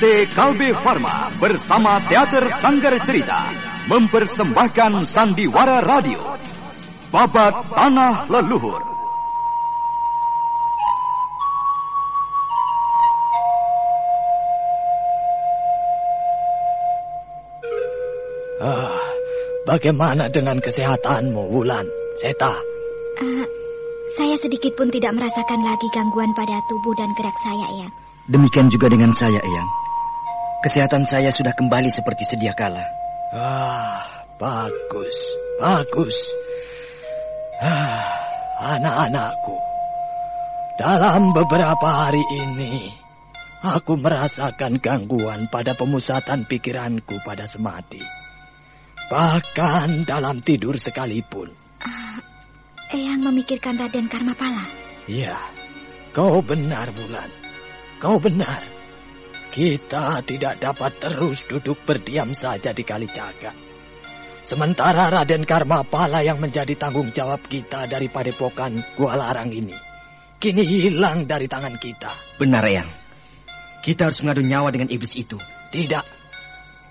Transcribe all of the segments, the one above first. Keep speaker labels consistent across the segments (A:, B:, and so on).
A: PT Kalbe Farma bersama Teater Sanggar Cerita mempersembahkan Sandiwara Radio. Babat Tanah Leluhur.
B: Ah, bagaimana dengan kesehatanmu, Wulan? Seta.
C: Uh, saya sedikit pun tidak merasakan lagi gangguan pada tubuh dan gerak saya, Eyang.
D: Demikian juga dengan saya, Eyang. Kesehatan saya sudah kembali seperti sedia kala.
B: Ah, bagus, bagus. Ah, anak-anakku. Dalam beberapa hari ini, aku merasakan gangguan pada pemusatan pikiranku pada semadi. Bahkan dalam tidur sekalipun.
C: Uh, Eyang memikirkan Raden Karmapala.
B: Iya, kau benar, Bulan. Kau benar. Kita tidak dapat terus duduk berdiam saja di kali Caga. Sementara Raden Karmapala yang menjadi tanggung jawab kita dari padepokan Gua Larang ini, kini hilang dari tangan kita.
D: Benar, Eyang. Kita harus mengadu nyawa dengan iblis itu.
B: Tidak.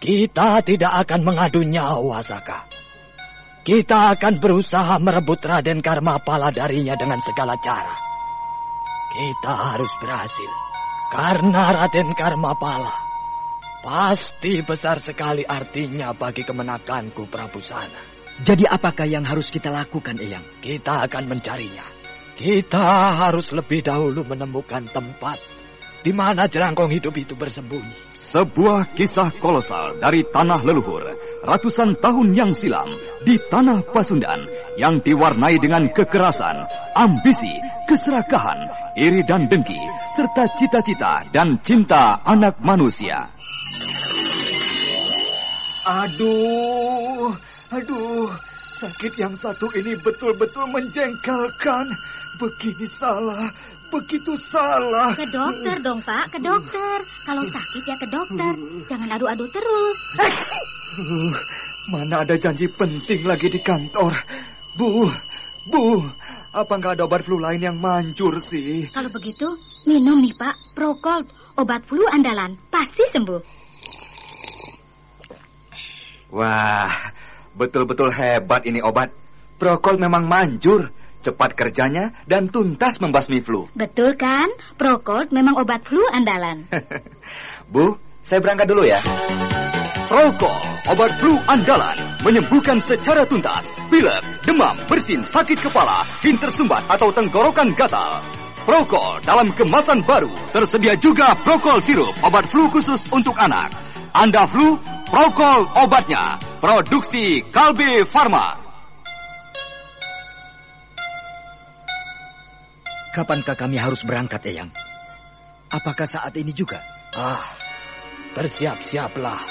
B: Kita tidak akan mengadu nyawa, Saka. Kita akan berusaha merebut Raden Karmapala darinya dengan segala cara. Kita harus berhasil. Karena Raden Karmapala pasti besar sekali artinya bagi kemenakanku Prabu Sana.
D: Jadi apakah yang harus kita lakukan, Eyang?
B: Kita akan mencarinya. Kita harus lebih dahulu menemukan tempat di mana jerangkong hidup itu bersembunyi.
A: Sebuah kisah kolosal dari tanah leluhur ratusan tahun yang silam di tanah Pasundan yang diwarnai dengan kekerasan, ambisi, keserakahan, iri dan dengki, serta cita-cita dan cinta anak manusia.
E: Aduh, aduh, sakit yang satu ini betul-betul menjengkelkan. Begini salah, begitu salah.
C: Ke dokter dong, Pak, ke dokter. Kalau sakit ya ke dokter. Jangan adu-adu terus.
E: Uh, mana ada janji penting lagi di kantor. Bu, Bu, apa nggak ada obat flu lain yang manjur sih?
C: Kalau begitu, minum nih, Pak. Procold, obat flu andalan. Pasti sembuh.
E: Wah, betul-betul hebat ini obat. Procold memang manjur cepat kerjanya, dan tuntas membasmi flu.
C: Betul kan? Procold memang obat flu andalan.
E: Bu, saya berangkat dulu ya.
A: Procold, obat flu andalan, menyembuhkan secara tuntas pilek, demam, bersin, sakit kepala, intersumbat atau tenggorokan gatal. Prokol dalam kemasan baru. Tersedia juga Prokol sirup, obat flu khusus untuk anak. Anda flu, Prokol obatnya. Produksi Kalbe Farma.
D: Kapankah kami harus berangkat, Eyang? Apakah saat ini juga?
B: Ah, bersiap-siaplah.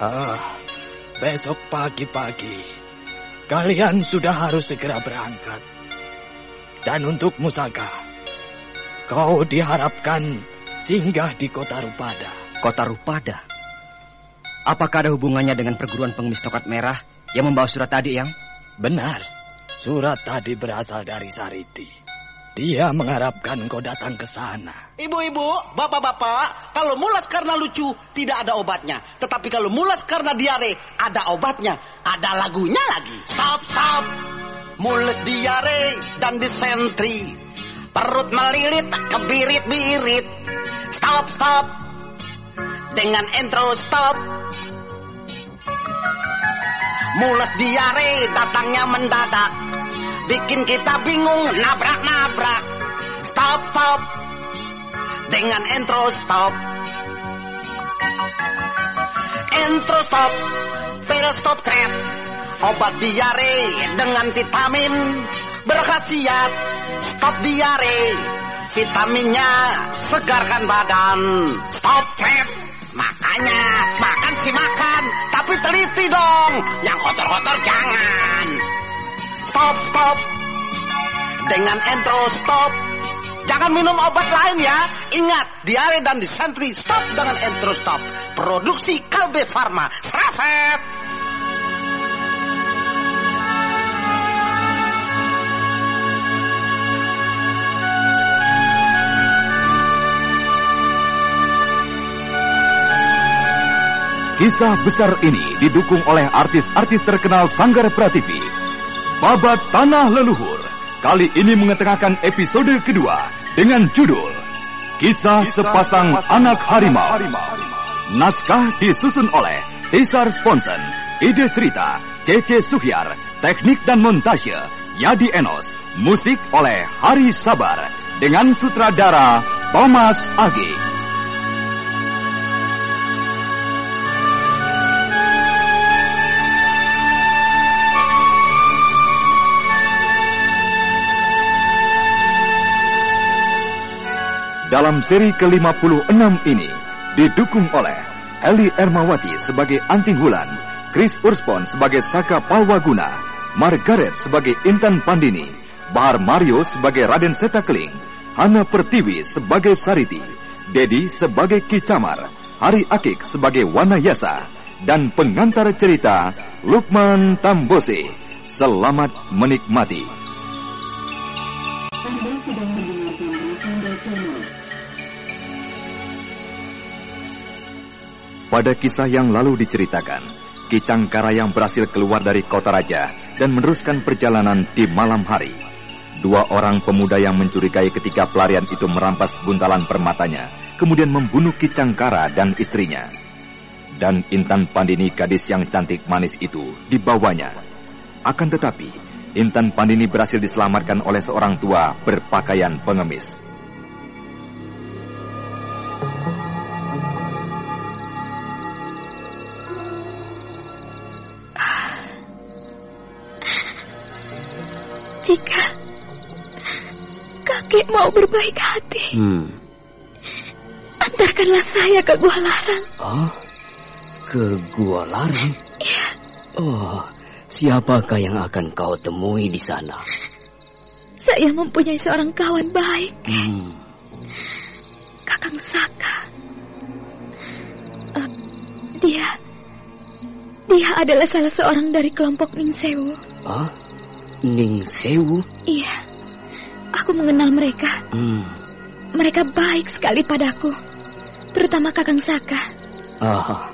B: Ah, besok pagi-pagi kalian sudah harus segera berangkat. Dan untuk Musaka, kau diharapkan singgah di kota Rupada.
D: Kota Rupada? Apakah ada hubungannya dengan perguruan pengemis tongkat merah yang membawa surat tadi, Yang?
B: Benar. Surat tadi berasal dari Sariti. Dia mengharapkan kau datang ke sana.
F: Ibu-ibu, bapak-bapak, kalau mulas karena lucu tidak ada obatnya. Tetapi kalau mulas karena diare ada obatnya. Ada lagunya lagi. Stop, stop. Mules diare dan disentri. Perut melilit, kebirit-birit. Stop, stop. Dengan intro stop. Mules diare datangnya mendadak bikin kita bingung nabrak-nabrak. Stop, stop. Dengan intro stop. Intro stop. Pil stop trap. Obat diare dengan vitamin berkhasiat. Stop diare. Vitaminnya segarkan badan. Stop trap. Makanya makan sih makan, tapi teliti dong. Yang kotor-kotor jangan. Stop, stop. Dengan intro stop. Jangan minum obat lain ya. Ingat, diare dan disentri stop dengan intro stop. Produksi Kalbe Farma. Seraset.
A: Kisah besar ini didukung oleh artis-artis terkenal Sanggar Prativi. Babat Tanah Leluhur kali ini mengetengahkan episode kedua dengan judul Kisah Sepasang Anak Harimau. Naskah disusun oleh Tisar Sponsen, ide cerita C.C. Suhyar, teknik dan montase Yadi Enos, musik oleh Hari Sabar dengan sutradara Thomas Agi. Dalam seri ke-56 ini didukung oleh Eli Ermawati sebagai Anting Wulan, Chris Urspon sebagai Saka Palwaguna, Margaret sebagai Intan Pandini, Bahar Mario sebagai Raden Setakling, Hana Pertiwi sebagai Sariti, Dedi sebagai Kicamar, Hari Akik sebagai Wanayasa, dan pengantar cerita Lukman Tambose. Selamat menikmati. Pada kisah yang lalu diceritakan, Ki Cangkara yang berhasil keluar dari kota raja dan meneruskan perjalanan di malam hari. Dua orang pemuda yang mencurigai ketika pelarian itu merampas buntalan permatanya, kemudian membunuh Ki Cangkara dan istrinya. Dan Intan Pandini gadis yang cantik manis itu dibawanya. Akan tetapi, Intan Pandini berhasil diselamatkan oleh seorang tua berpakaian pengemis.
C: Jika kakek mau berbaik hati,
G: Hmm.
C: antarkanlah saya ke Gua Larang.
G: Oh, ke Gua Larang? Oh, siapakah yang akan kau temui di sana?
C: Saya mempunyai seorang kawan baik,
G: Hmm.
C: Kakang Saka. Eh, dia, dia adalah salah seorang dari kelompok Ningsewu.
G: Ah, Ning Sewu?
C: Iya, aku mengenal mereka.
G: Hmm.
C: Mereka baik sekali padaku, terutama Kakang Saka.
G: Ah,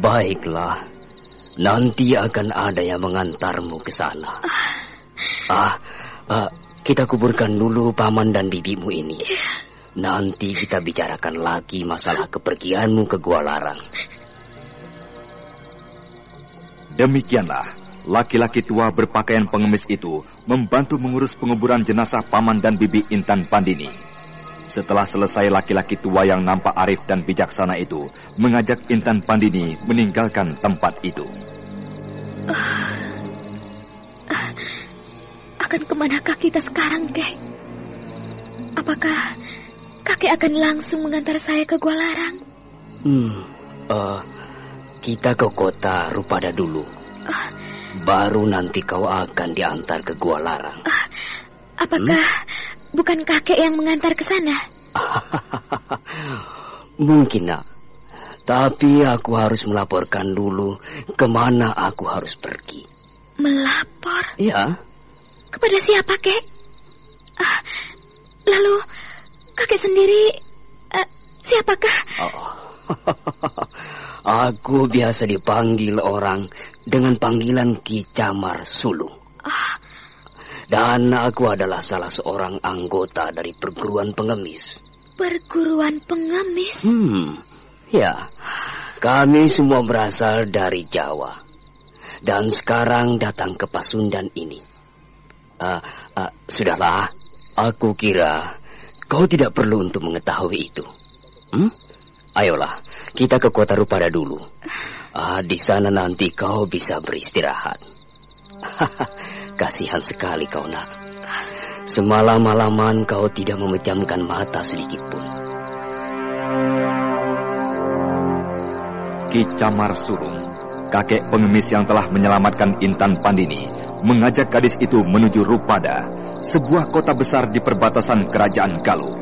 G: baiklah. Nanti akan ada yang mengantarmu ke sana. Ah, ah, kita kuburkan dulu paman dan bibimu ini. Nanti kita bicarakan lagi masalah kepergianmu ke Gua Larang.
A: Demikianlah, laki-laki tua berpakaian pengemis itu membantu mengurus penguburan jenazah paman dan bibi Intan Pandini. Setelah selesai laki-laki tua yang nampak arif dan bijaksana itu mengajak Intan Pandini meninggalkan tempat itu.
C: Akan ke manakah kita sekarang, Kek? Apakah kakek akan langsung mengantar saya ke Gua Larang?
G: Hmm, eh, kita ke kota Rupada dulu. Baru nanti kau akan diantar ke Gua Larang.
C: Apakah bukan kakek yang mengantar ke sana?
G: Mungkin nak. Tapi aku harus melaporkan dulu ke mana aku harus pergi.
C: Melapor
G: Ya,
C: kepada siapa, Kek? Ah, lalu kakek sendiri eh, siapakah?
G: Oh. aku biasa dipanggil orang dengan panggilan Ki Camar Sulung. Dan aku adalah salah seorang anggota dari perguruan pengemis.
C: Perguruan pengemis.
G: Hmm, ya. Kami semua berasal dari Jawa. Dan sekarang datang ke Pasundan ini. Ah, ah, sudahlah, aku kira kau tidak perlu untuk mengetahui itu. Hmm? Ayolah, kita ke kota Rupada dulu. Ah, di sana nanti kau bisa beristirahat. Kasihan sekali kau nak. Semalam-malaman kau tidak memejamkan mata sedikit pun.
A: Ki Camar Surung, kakek pengemis yang telah menyelamatkan Intan Pandini, mengajak gadis itu menuju Rupada, sebuah kota besar di perbatasan kerajaan Galuh.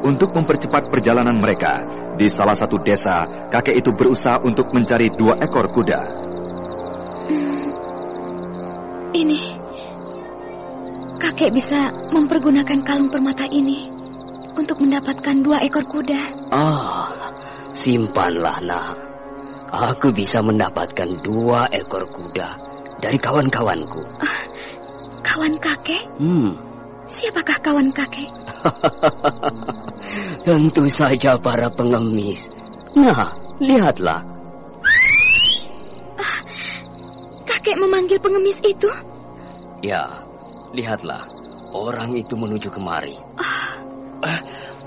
A: Untuk mempercepat perjalanan mereka, di salah satu desa, kakek itu berusaha untuk mencari dua ekor kuda.
C: Ini kakek bisa mempergunakan kalung permata ini untuk mendapatkan dua ekor kuda.
G: Ah, simpanlah nak. aku bisa mendapatkan dua ekor kuda dari kawan-kawanku.
C: Kawan kakek?
G: Hmm,
C: Siapakah kawan kakek?
G: tentu saja para pengemis. Nah, lihatlah.
C: Kakek memanggil pengemis itu?
G: Ya, lihatlah. Orang itu menuju kemari.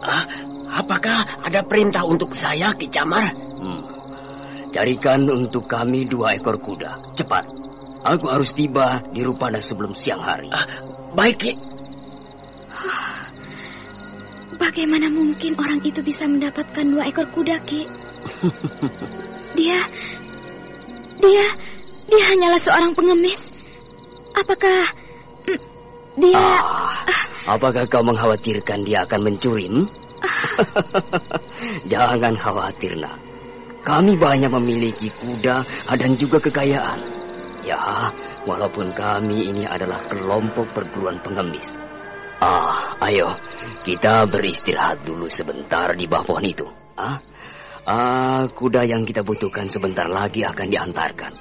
F: Ah, apakah ada perintah untuk saya, Ki Camar?
G: Hmm. Carikan untuk kami dua ekor kuda. Cepat. Aku harus tiba di Rupana sebelum siang hari.
F: Baik, Ki.
C: Bagaimana mungkin orang itu bisa mendapatkan dua ekor kuda, Ki? Dia... Dia... Dia hanyalah seorang pengemis. Apakah... mm, Dia...
G: Ah, apakah kau mengkhawatirkan dia akan mencuri? hmm? Jangan khawatir, nak. Kami banyak memiliki kuda dan juga kekayaan. Ya, walaupun kami ini adalah kelompok perguruan pengemis. Ah, ayo, kita beristirahat dulu sebentar di bawah pohon itu. Ah, ah, kuda yang kita butuhkan sebentar lagi akan diantarkan.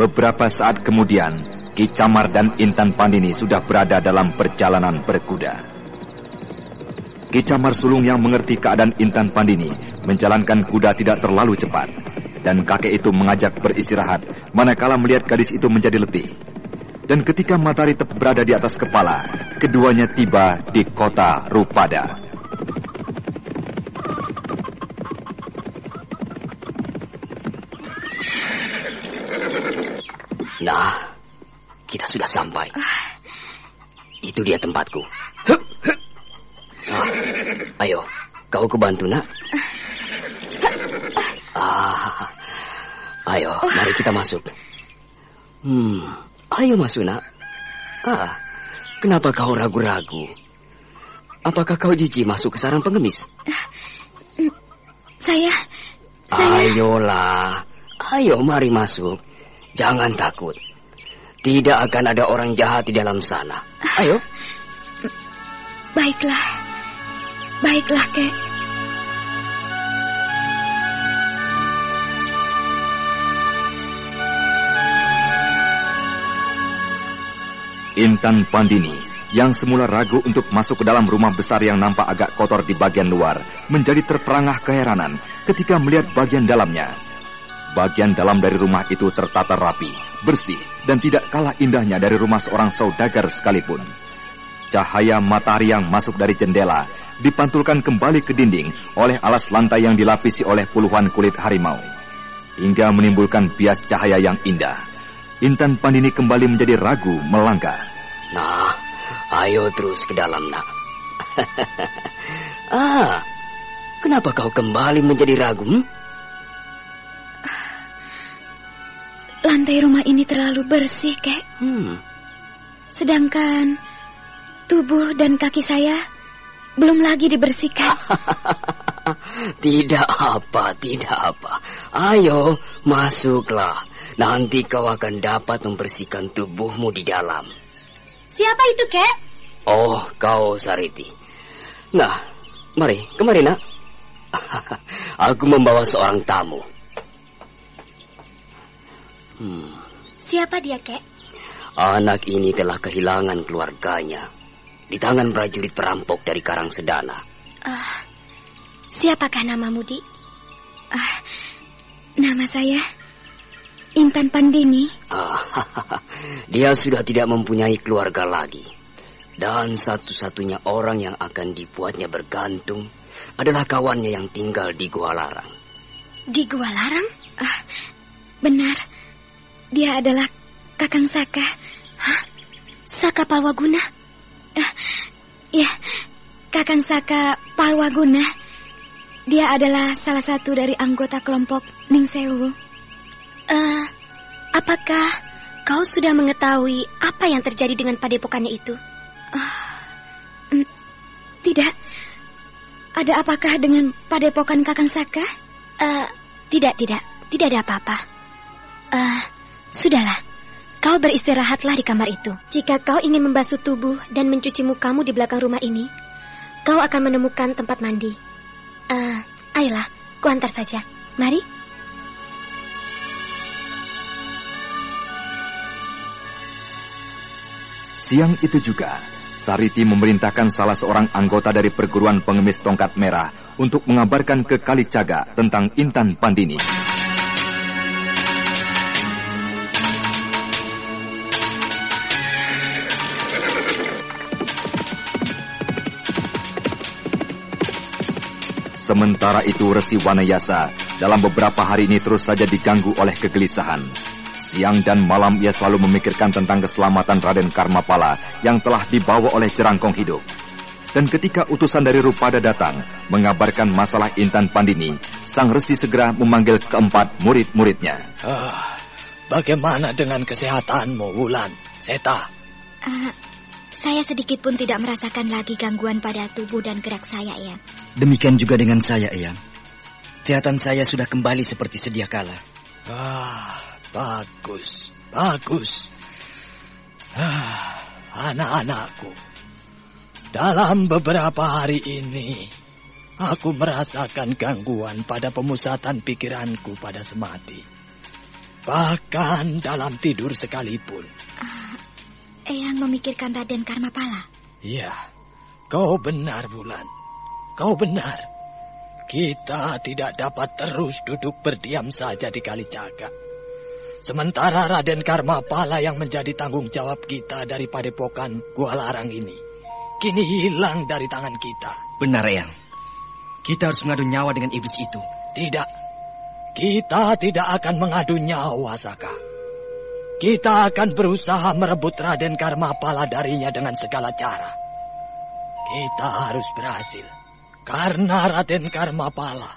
A: Beberapa saat kemudian, Ki Camar dan Intan Pandini sudah berada dalam perjalanan berkuda. Ki Camar Sulung yang mengerti keadaan Intan Pandini menjalankan kuda tidak terlalu cepat. Dan kakek itu mengajak beristirahat manakala melihat gadis itu menjadi letih. Dan ketika matahari tepat berada di atas kepala, keduanya tiba di kota Rupada.
G: Nah, kita sudah sampai. Itu dia tempatku. Nah, ayo, kau kebantu nak. Ah, ayo, mari kita masuk. Hmm, ayo masuk nak. Ah, kenapa kau ragu-ragu? Apakah kau jijik masuk ke sarang pengemis?
C: Saya... Saya...
G: Ayolah, ayo mari masuk. Jangan takut. Tidak akan ada orang jahat di dalam sana. Ayo.
C: Baiklah. Baiklah, Kek.
A: Intan Pandini yang semula ragu untuk masuk ke dalam rumah besar yang nampak agak kotor di bagian luar menjadi terperangah keheranan ketika melihat bagian dalamnya. Bagian dalam dari rumah itu tertata rapi, bersih, dan tidak kalah indahnya dari rumah seorang saudagar sekalipun. Cahaya matahari yang masuk dari jendela dipantulkan kembali ke dinding oleh alas lantai yang dilapisi oleh puluhan kulit harimau. Hingga menimbulkan bias cahaya yang indah. Intan Pandini kembali menjadi ragu melangkah.
G: Nah, ayo terus ke dalam, nak. ah, kenapa kau kembali menjadi ragu? hmm?
C: Lantai rumah ini terlalu bersih, Kek.
G: Hmm,
C: Sedangkan tubuh dan kaki saya belum lagi dibersihkan.
G: tidak apa, tidak apa. Ayo, masuklah. Nanti kau akan dapat membersihkan tubuhmu di dalam.
C: Siapa itu, Kek?
G: Oh, kau Sariti. Nah, mari, kemari nak. Aku membawa seorang tamu. Hmm,
C: Siapa dia, Kek?
G: anak ini telah kehilangan keluarganya di tangan prajurit perampok dari Karang Sedana.
C: Ah, siapakah namamu, Di? Ah, nama saya Intan Pandini.
G: Ah, dia sudah tidak mempunyai keluarga lagi. Dan satu-satunya orang yang akan dibuatnya bergantung adalah kawannya yang tinggal di Gua Larang.
C: Di Gua Larang? Ah, benar. Dia adalah Kakang Saka. Hah? Saka Palwaguna? Ah, ya, Kakang Saka Palwaguna. Dia adalah salah satu dari anggota kelompok Ningsewu. Eh, apakah kau sudah mengetahui apa yang terjadi dengan padepokannya itu? mm, tidak. Ada apakah dengan padepokan Kakang Saka? Eh, tidak, tidak. Tidak ada apa-apa. Eh, sudahlah. Kau beristirahatlah di kamar itu. Jika kau ingin membasuh tubuh dan mencuci mukamu di belakang rumah ini, kau akan menemukan tempat mandi. Eh, ayolah, kuantar saja. Mari.
A: Siang itu juga, Sariti memerintahkan salah seorang anggota dari perguruan pengemis tongkat merah untuk mengabarkan ke Kalicaga tentang Intan Pandini. Sementara itu Resi Wanayasa dalam beberapa hari ini terus saja diganggu oleh kegelisahan. Siang dan malam ia selalu memikirkan tentang keselamatan Raden Karmapala yang telah dibawa oleh jerangkong hidup. Dan ketika utusan dari Rupada datang mengabarkan masalah Intan Pandini, sang resi segera memanggil keempat murid-muridnya.
B: Ah, bagaimana dengan kesehatanmu, Wulan? Seta?
C: Uh, saya sedikit pun tidak merasakan lagi gangguan pada tubuh dan gerak saya, Eyang.
D: Demikian juga dengan saya, Eyang. Kesehatan saya sudah kembali seperti sedia kala.
B: Ah, bagus, bagus. Ah, anak-anakku. Dalam beberapa hari ini, aku merasakan gangguan pada pemusatan pikiranku pada semati. Bahkan dalam tidur sekalipun.
C: Uh, Eyang memikirkan Raden Karmapala.
B: Iya, kau benar, Bulan. Kau benar. Kita tidak dapat terus duduk berdiam saja di Kalijaga. Sementara Raden Karmapala yang menjadi tanggung jawab kita dari padepokan Gua Larang ini, kini hilang dari tangan kita.
D: Benar, Eyang. Kita harus mengadu nyawa dengan iblis itu.
B: Tidak. Kita tidak akan mengadu nyawa, Saka. Kita akan berusaha merebut Raden Karmapala darinya dengan segala cara. Kita harus berhasil. Karena Raden Karmapala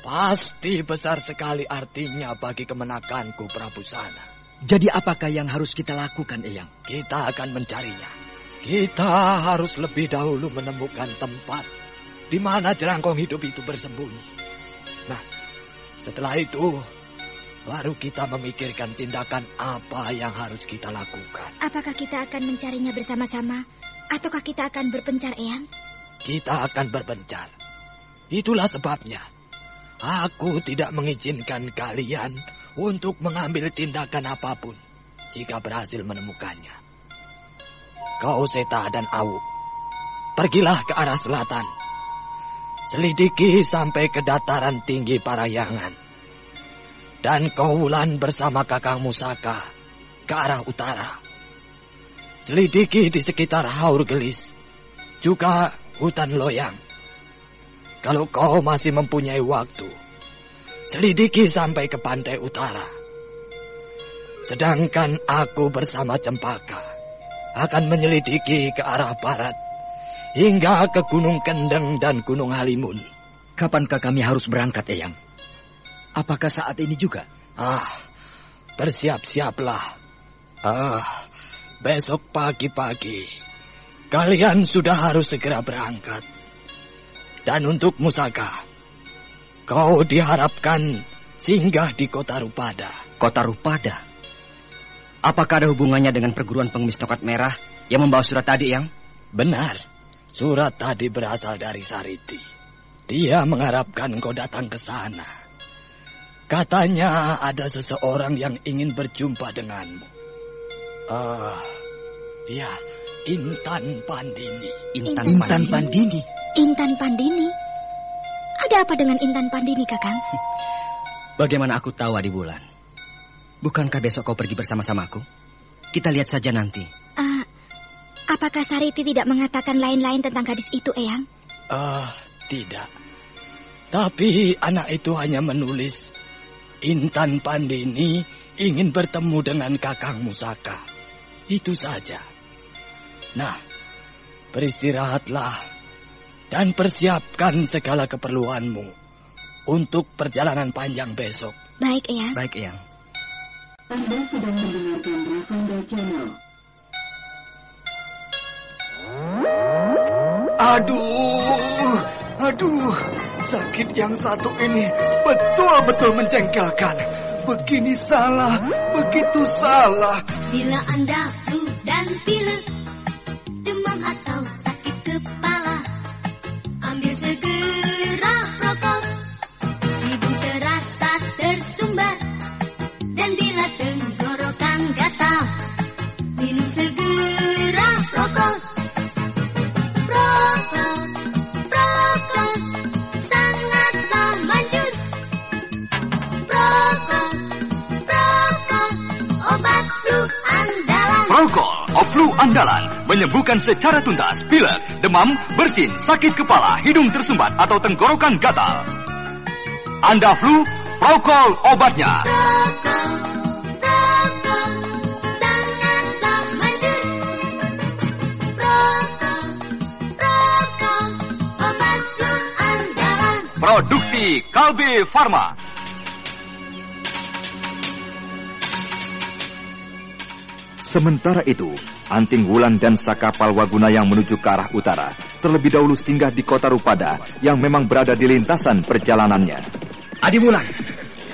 B: pasti besar sekali artinya bagi kemenakanku Prabu Sana.
D: Jadi apakah yang harus kita lakukan, Eyang?
B: Kita akan mencarinya. Kita harus lebih dahulu menemukan tempat di mana jerangkong hidup itu bersembunyi. Nah, setelah itu baru kita memikirkan tindakan apa yang harus kita lakukan.
C: Apakah kita akan mencarinya bersama-sama ataukah kita akan berpencar, Eyang?
B: Kita akan berpencar. Itulah sebabnya aku tidak mengizinkan kalian untuk mengambil tindakan apa pun jika berhasil menemukannya. Kau Seta dan Awu, pergilah ke arah selatan. Selidiki sampai ke dataran tinggi Parayangan. Dan kau bersama kakang Musaka ke arah utara. Selidiki di sekitar Haur Gelis. Juga hutan loyang. Kalau kau masih mempunyai waktu, selidiki sampai ke pantai utara. Sedangkan aku bersama Cempaka akan menyelidiki ke arah barat hingga ke Gunung Kendeng dan Gunung Halimun.
D: Kapankah kami harus berangkat, Eyang? Apakah saat ini juga?
B: Ah, bersiap-siaplah. Ah, besok pagi-pagi kalian sudah harus segera berangkat. Dan untuk Musaka, kau diharapkan singgah di kota Rupada.
D: Kota Rupada? Apakah ada hubungannya dengan perguruan pengemis tongkat merah yang membawa surat tadi, yang?
B: Benar. Surat tadi berasal dari Sariti. Dia mengharapkan kau datang ke sana. Katanya ada seseorang yang ingin berjumpa denganmu. Ah, uh, ya, Intan Pandini.
D: Intan, Intan Pandini. Pandini.
C: Intan Pandini. Ada apa dengan Intan Pandini, Kakang?
D: Bagaimana aku tahu, Adi Bulan? Bukankah besok kau pergi bersama-samaku? Kita lihat saja nanti.
C: Uh, apakah Sariti tidak mengatakan lain-lain tentang gadis itu, Eyang?
B: Ah, uh, tidak. Tapi anak itu hanya menulis Intan Pandini ingin bertemu dengan Kakang Musaka. Itu saja. Nah, beristirahatlah dan persiapkan segala keperluanmu untuk perjalanan panjang besok.
C: Baik, Eyang.
D: Baik, Eyang.
H: Anda sedang mendengarkan Channel.
E: Aduh, aduh, sakit yang satu ini betul-betul menjengkelkan. Begini salah, begitu salah.
I: Bila Anda dan pilek,
A: flu andalan menyembuhkan secara tuntas pilek, demam, bersin, sakit kepala, hidung tersumbat atau tenggorokan gatal. Anda flu, Prokol obatnya. Produksi Kalbe Farma. Sementara itu, Anting Wulan dan Saka Palwaguna yang menuju ke arah utara terlebih dahulu singgah di kota Rupada yang memang berada di lintasan perjalanannya.
D: Adi Wulan,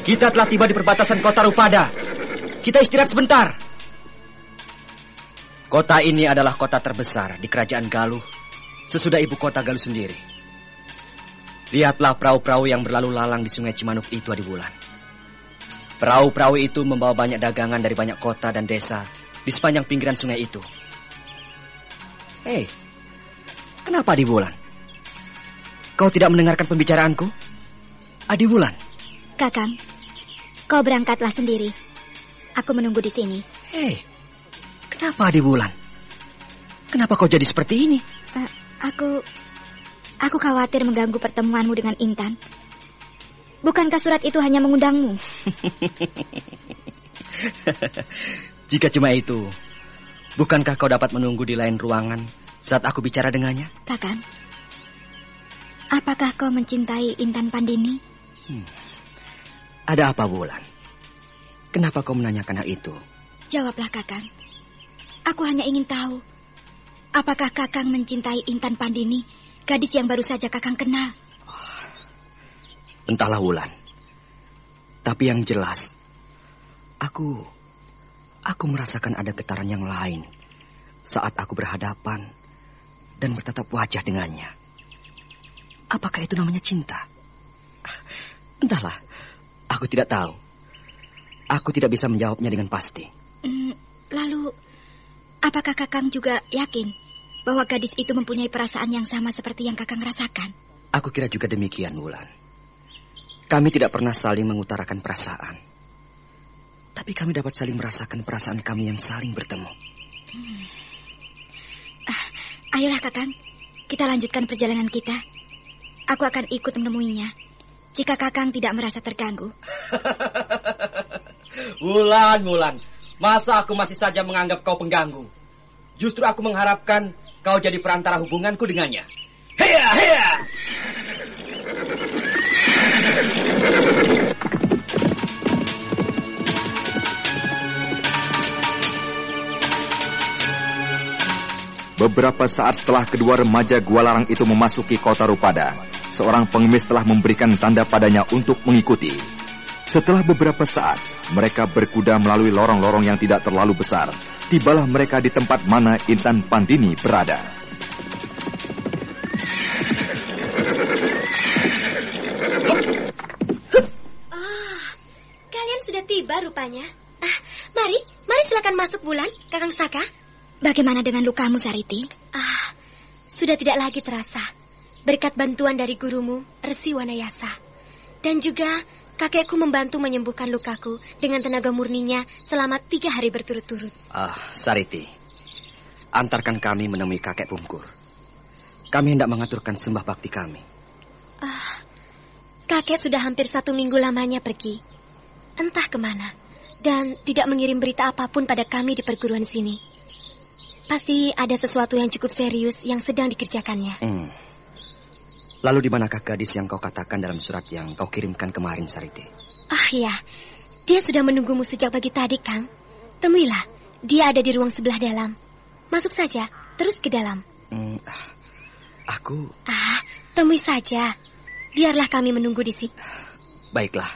D: kita telah tiba di perbatasan kota Rupada. Kita istirahat sebentar. Kota ini adalah kota terbesar di kerajaan Galuh sesudah ibu kota Galuh sendiri. Lihatlah perahu-perahu yang berlalu lalang di sungai Cimanuk itu Adi Wulan. Perahu-perahu itu membawa banyak dagangan dari banyak kota dan desa di sepanjang pinggiran sungai itu. Hei, kenapa Adi Wulan? Kau tidak mendengarkan pembicaraanku? Adi Wulan.
J: Kakang, kau berangkatlah sendiri. Aku menunggu di sini.
D: Hei, kenapa Adi Wulan? Kenapa kau jadi seperti ini?
J: Uh, aku, aku khawatir mengganggu pertemuanmu dengan Intan. Bukankah surat itu hanya mengundangmu?
D: Jika cuma itu, bukankah kau dapat menunggu di lain ruangan saat aku bicara dengannya?
J: Kakang, apakah kau mencintai Intan Pandini?
D: Hmm. Ada apa, Bulan? Kenapa kau menanyakan hal itu?
J: Jawablah, Kakang. Aku hanya ingin tahu, apakah Kakang mencintai Intan Pandini, gadis yang baru saja Kakang kenal?
D: Entahlah, Wulan. Tapi yang jelas, aku aku merasakan ada getaran yang lain saat aku berhadapan dan bertatap wajah dengannya. Apakah itu namanya cinta? Entahlah, aku tidak tahu. Aku tidak bisa menjawabnya dengan pasti.
J: Hmm, lalu, apakah Kakang juga yakin bahwa gadis itu mempunyai perasaan yang sama seperti yang Kakang rasakan?
D: Aku kira juga demikian, Wulan. Kami tidak pernah saling mengutarakan perasaan. Tapi kami dapat saling merasakan perasaan kami yang saling bertemu.
J: Hmm. Ah, ayolah, Kakang. Kita lanjutkan perjalanan kita. Aku akan ikut menemuinya. Jika Kakang tidak merasa terganggu.
D: Wulan, Wulan. Masa aku masih saja menganggap kau pengganggu? Justru aku mengharapkan kau jadi perantara hubunganku dengannya. Heya, heya!
A: Beberapa saat setelah kedua remaja Gua Larang itu memasuki kota Rupada, seorang pengemis telah memberikan tanda padanya untuk mengikuti. Setelah beberapa saat, mereka berkuda melalui lorong-lorong yang tidak terlalu besar. Tibalah mereka di tempat mana Intan Pandini berada.
K: Oh, kalian sudah tiba rupanya. Ah, mari, mari silakan masuk Bulan, Kakang Saka.
J: Bagaimana dengan lukamu, Sariti?
K: Ah, sudah tidak lagi terasa. Berkat bantuan dari gurumu, Resi Wanayasa. Dan juga kakekku membantu menyembuhkan lukaku dengan tenaga murninya selama tiga hari berturut-turut.
D: Ah, Sariti. Antarkan kami menemui kakek Pungkur. Kami hendak mengaturkan sembah bakti kami.
K: Ah, kakek sudah hampir satu minggu lamanya pergi. Entah ke mana. Dan tidak mengirim berita apa pun pada kami di perguruan sini. Pasti ada sesuatu yang cukup serius yang sedang dikerjakannya.
D: Hmm. Lalu di manakah gadis yang kau katakan dalam surat yang kau kirimkan kemarin, Sariti?
K: Ah ya, dia sudah menunggumu sejak pagi tadi, Kang. Temuilah, dia ada di ruang sebelah dalam. Masuk saja, terus ke dalam.
D: Hmm, aku...
K: Ah, temui saja. Biarlah kami menunggu di sini.
D: Baiklah,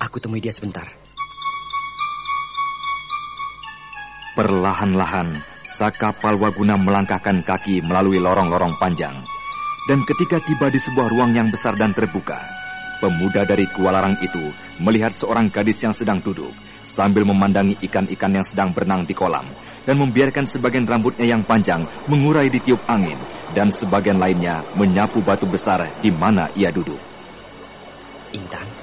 D: aku temui dia sebentar.
A: Perlahan-lahan, Saka Palwaguna melangkahkan kaki melalui lorong-lorong panjang. Dan ketika tiba di sebuah ruang yang besar dan terbuka, pemuda dari Kualarang itu melihat seorang gadis yang sedang duduk sambil memandangi ikan-ikan yang sedang berenang di kolam dan membiarkan sebagian rambutnya yang panjang mengurai di tiup angin dan sebagian lainnya menyapu batu besar di mana ia duduk.
D: Intan.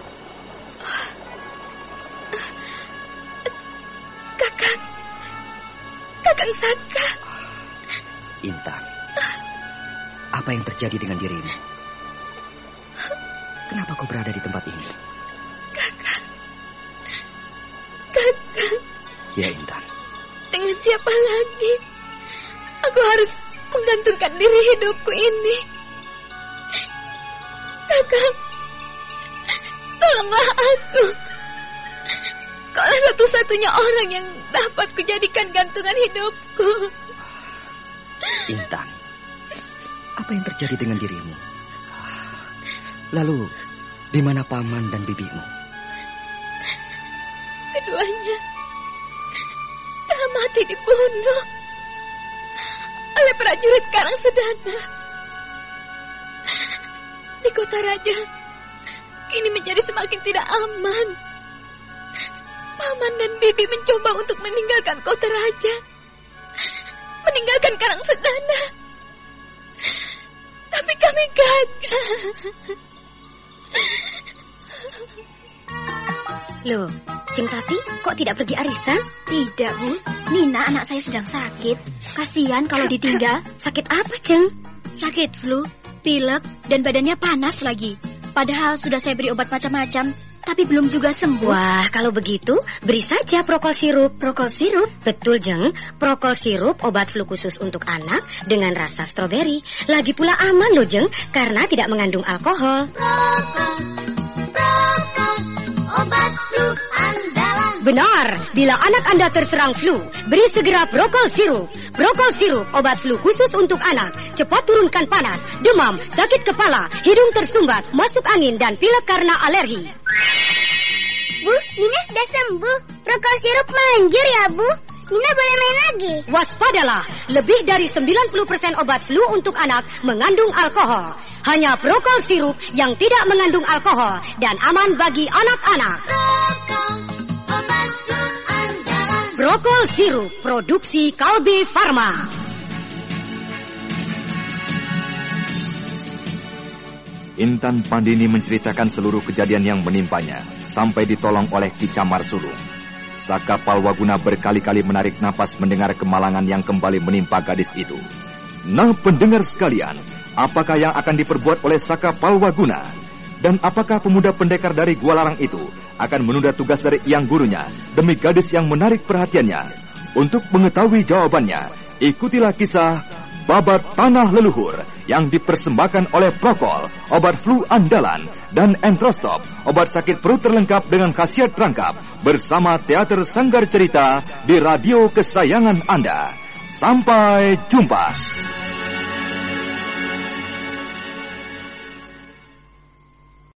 K: Kakang. Kakang Saka.
D: Intan, apa yang terjadi dengan dirimu? Kenapa kau berada di tempat ini?
C: Kakak. Kakak.
D: Ya, Intan.
C: Dengan siapa lagi? Aku harus menggantungkan diri hidupku ini. Kakak, tolonglah aku. Kaulah satu-satunya orang yang dapat kujadikan gantungan hidupku.
D: Intan, apa yang terjadi dengan dirimu? Lalu, di mana paman dan bibimu?
C: Keduanya telah mati dibunuh oleh prajurit Karang Sedana. Di kota raja, kini menjadi semakin tidak aman. Paman dan bibi mencoba untuk meninggalkan kota raja. Meninggalkan Karang Sedana. Tapi kami gagal.
E: Loh, Ceng Tati kok tidak pergi arisan? Tidak, Bu. Nina anak saya sedang sakit. Kasihan kalau ditinggal. Sakit apa, Ceng? Sakit flu, pilek, dan badannya panas lagi. Padahal sudah saya beri obat macam-macam, tapi belum juga sembuh.
L: Wah, kalau begitu, beri saja prokol sirup.
E: Prokol sirup?
L: Betul, Jeng. Prokol sirup obat flu khusus untuk anak dengan rasa stroberi. Lagi pula aman loh, Jeng, karena tidak mengandung alkohol.
I: Prokol, prokol, obat flu andalan.
L: Benar, bila anak Anda terserang flu, beri segera Prokol sirup. Prokol sirup obat flu khusus untuk anak. Cepat turunkan panas, demam, sakit kepala, hidung tersumbat, masuk angin dan pilek karena alergi.
M: Bu, Nina sudah sembuh. Prokol sirup manjur ya, Bu. Nina boleh main lagi.
L: Waspadalah, lebih dari 90% obat flu untuk anak mengandung alkohol. Hanya Prokol sirup yang tidak mengandung alkohol dan aman bagi anak-anak.
I: Prokol,
L: Prokol sirup produksi Kalbe Farma.
A: Intan Pandini menceritakan seluruh kejadian yang menimpanya sampai ditolong oleh Ki Camar Sulung. Saka Palwaguna berkali-kali menarik napas mendengar kemalangan yang kembali menimpa gadis itu. Nah pendengar sekalian, apakah yang akan diperbuat oleh Saka Palwaguna? Dan apakah pemuda pendekar dari Gua Larang itu akan menunda tugas dari yang gurunya demi gadis yang menarik perhatiannya? Untuk mengetahui jawabannya, ikutilah kisah Babat Tanah Leluhur yang dipersembahkan oleh Prokol, obat flu andalan, dan Entrostop, obat sakit perut terlengkap dengan khasiat rangkap bersama Teater Sanggar Cerita di radio kesayangan Anda. Sampai jumpa.